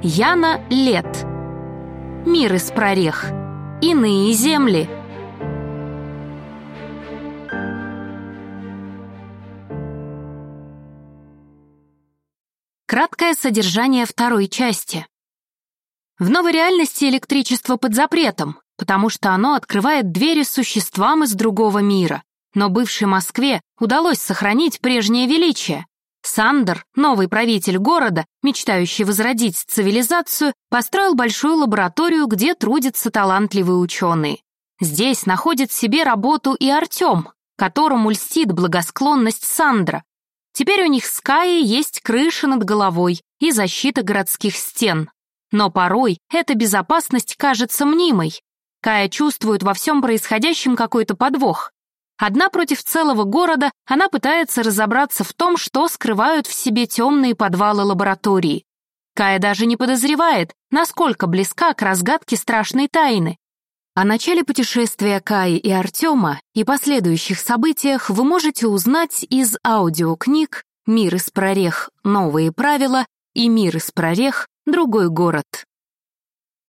Яна Лет. Мир из прорех. Иные земли. Краткое содержание второй части. В новой реальности электричество под запретом, потому что оно открывает двери существам из другого мира. Но бывшей Москве удалось сохранить прежнее величие. Сандер, новый правитель города, мечтающий возродить цивилизацию, построил большую лабораторию, где трудятся талантливые ученые. Здесь находит себе работу и Артем, которому льстит благосклонность Сандра. Теперь у них с Каей есть крыша над головой и защита городских стен. Но порой эта безопасность кажется мнимой. Кая чувствует во всем происходящем какой-то подвох. Одна против целого города, она пытается разобраться в том, что скрывают в себе темные подвалы лаборатории. Кая даже не подозревает, насколько близка к разгадке страшной тайны. О начале путешествия Каи и Артема и последующих событиях вы можете узнать из аудиокниг «Мир из прорех. Новые правила» и «Мир из прорех. Другой город».